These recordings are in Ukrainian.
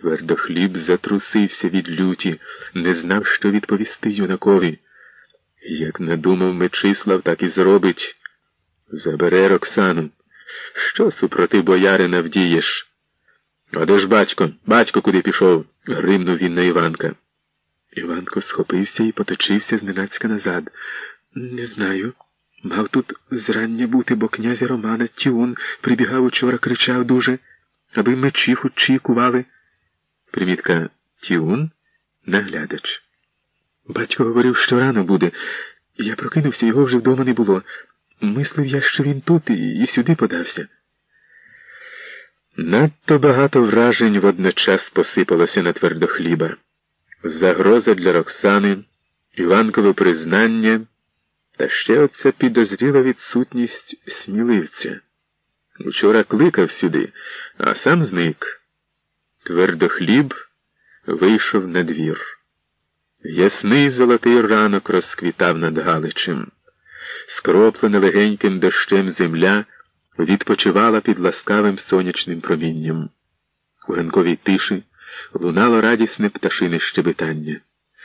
Твердохліб затрусився від люті, не знав, що відповісти юнакові. Як надумав Мечислав, так і зробить. Забере Роксану. Що супроти боярина вдієш? А де ж батько? Батько куди пішов? гримнув він на Іванка. Іванко схопився і поточився зненацька назад. Не знаю. Мав тут зрання бути, бо князя Романа Тіун прибігав учора, кричав дуже, аби мечі хучі кували. Примітка Тіун наглядач. Батько говорив, що рано буде. Я прокинувся, його вже вдома не було. Мислив я, що він тут і, сюди подався. Надто багато вражень водночас посипалося на твердохліба. Загроза для Роксани, Іванкове признання та ще оця підозріла відсутність сміливця. Учора кликав сюди, а сам зник. Твердохліб вийшов на двір. Ясний золотий ранок розквітав над Галичем. Скроплена легеньким дощем земля відпочивала під ласкавим сонячним промінням. У ранковій тиші лунало радісне пташине щебетання,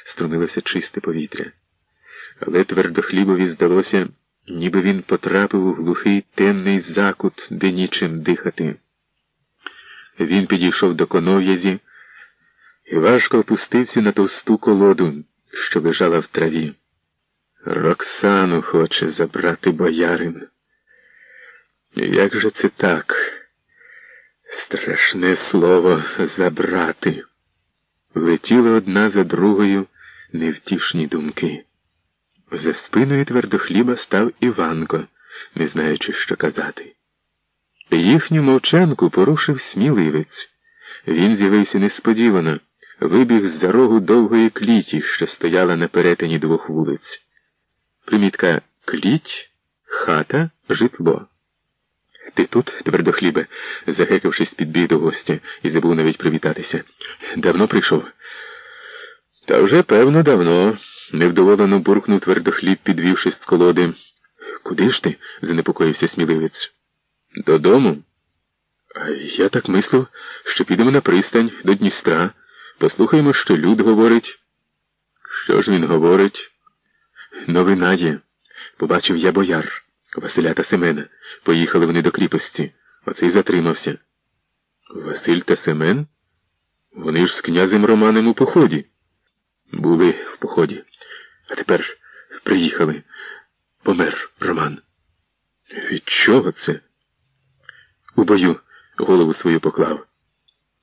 струмилося чисте повітря. Але твердохлібові здалося, ніби він потрапив у глухий темний закут, де нічим дихати. Він підійшов до конов'язі і важко опустився на товсту колоду, що лежала в траві. Роксану хоче забрати боярин. Як же це так? Страшне слово забрати. Летіли одна за другою невтішні думки. За спиною твердохліба став Іванко, не знаючи, що казати. Їхню мовчанку порушив сміливець. Він з'явився несподівано, вибіг з за рогу довгої кліті, що стояла на перетині двох вулиць. Примітка кліть, хата, житло. Ти тут, твердохлібе, загекавшись, підбіг до гостя і забув навіть привітатися. Давно прийшов. Та вже, певно, давно, невдоволено буркнув твердохліб, підвівшись з колоди. Куди ж ти? занепокоївся сміливець. Додому. Я так мислив, що підемо на пристань до Дністра. Послухаємо, що люд говорить. Що ж він говорить? Новина є. Побачив я бояр, Василя та Семена. Поїхали вони до кріпості. Оцей затримався. Василь та Семен? Вони ж з князем Романом у поході. Були в поході, а тепер приїхали. Помер Роман. Від чого це? У бою голову свою поклав.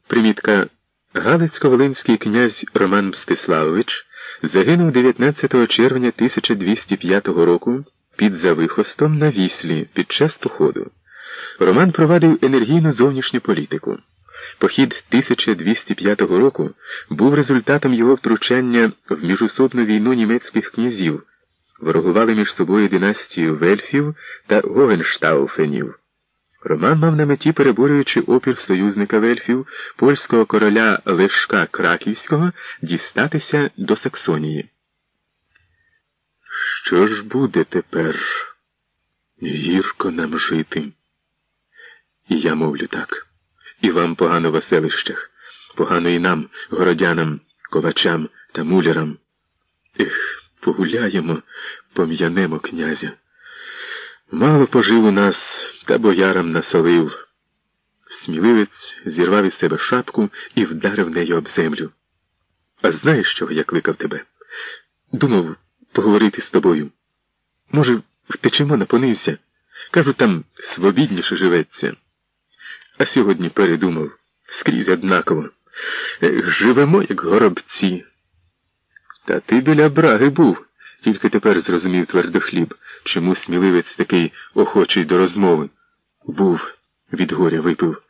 Примітка Галицько-Волинський князь Роман Мстиславович загинув 19 червня 1205 року під Завихостом на Віслі під час походу. Роман провадив енергійну зовнішню політику. Похід 1205 року був результатом його втручання в міжусобну війну німецьких князів, ворогували між собою династію Вельфів та Гогенштауфенів. Роман мав на меті, переборюючи опір союзника Вельфів, польського короля Лешка Краківського, дістатися до Саксонії. Що ж буде тепер? Гірко нам жити. І я мовлю так. І вам погано в оселищах, погано і нам, городянам, ковачам та мулярам. Ех, погуляємо, пом'янемо князя. Мало пожив у нас, та боярам насолив. Сміливець зірвав із себе шапку і вдарив нею об землю. А знаєш, чого я кликав тебе? Думав поговорити з тобою. Може, втечемо на понизя. Кажу, там свобідніше живеться. А сьогодні передумав скрізь однаково. Живемо, як горобці. Та ти біля браги був, тільки тепер зрозумів твердохліб, чому сміливець такий охочий до розмови. Був, від горя випив,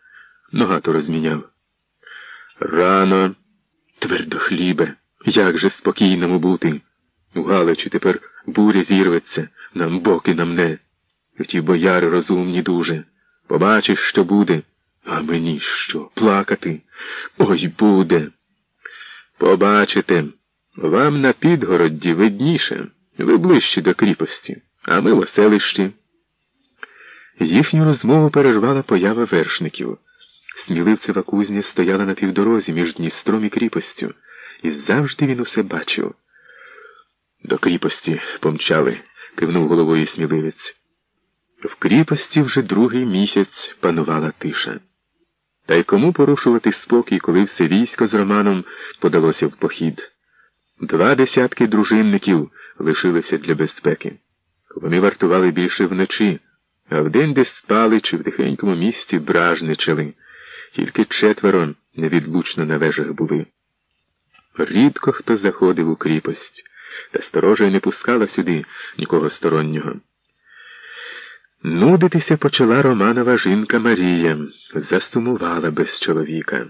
ногато розміняв. Рано, твердохлібе, як же спокійному бути. У Галичі тепер буря зірветься, нам боки намне. Ті бояри розумні дуже. Побачиш, що буде. А мені що? Плакати? Ось буде. Побачите, вам на підгородді видніше, ви ближче до кріпості, а ми в оселищі. Їхню розмову перервала поява вершників. Сміливцева кузня стояла на півдорозі між Дністром і кріпостю, і завжди він усе бачив. До кріпості помчали, кивнув головою сміливець. В кріпості вже другий місяць панувала тиша. Та й кому порушувати спокій, коли все військо з Романом подалося в похід? Два десятки дружинників лишилися для безпеки. Вони вартували більше вночі, а вдень десь спали чи в тихенькому місті бражничали. Тільки четверо невідлучно на вежах були. Рідко хто заходив у кріпость, та сторожа й не пускала сюди нікого стороннього. Нудитися почала Романова жінка Марія, засумувала без чоловіка.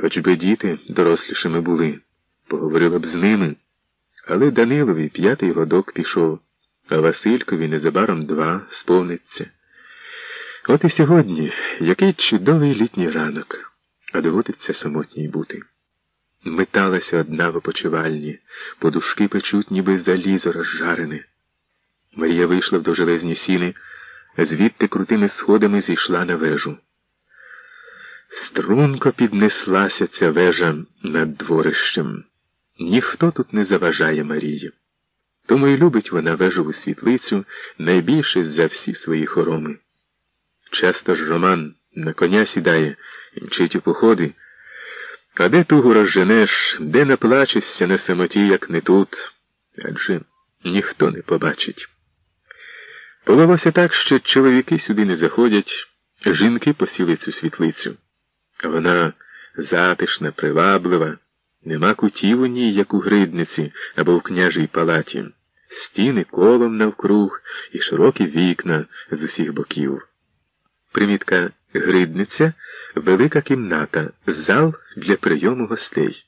Хоч би діти дорослішими були, поговорила б з ними, але Данилові п'ятий годок пішов, а Василькові незабаром два сповниться. От і сьогодні який чудовий літній ранок, а доводиться самотній бути. Металася одна в опочивальні, подушки печуть, ніби залізо розжарене. Марія вийшла в дожелезні сіни, звідти крутими сходами зійшла на вежу. Струнко піднеслася ця вежа над дворищем. Ніхто тут не заважає Марії. Тому й любить вона вежову світлицю найбільше за всі свої хороми. Часто ж Роман на коня сідає мчить у походи. А де тугу розженеш, де наплачешся на самоті, як не тут, адже ніхто не побачить. Повелося так, що чоловіки сюди не заходять, жінки посіли цю світлицю. Вона затишна, приваблива, нема кутів у ній, як у гридниці або в княжій палаті, стіни колом навкруг і широкі вікна з усіх боків. Примітка гридниця велика кімната, зал для прийому гостей.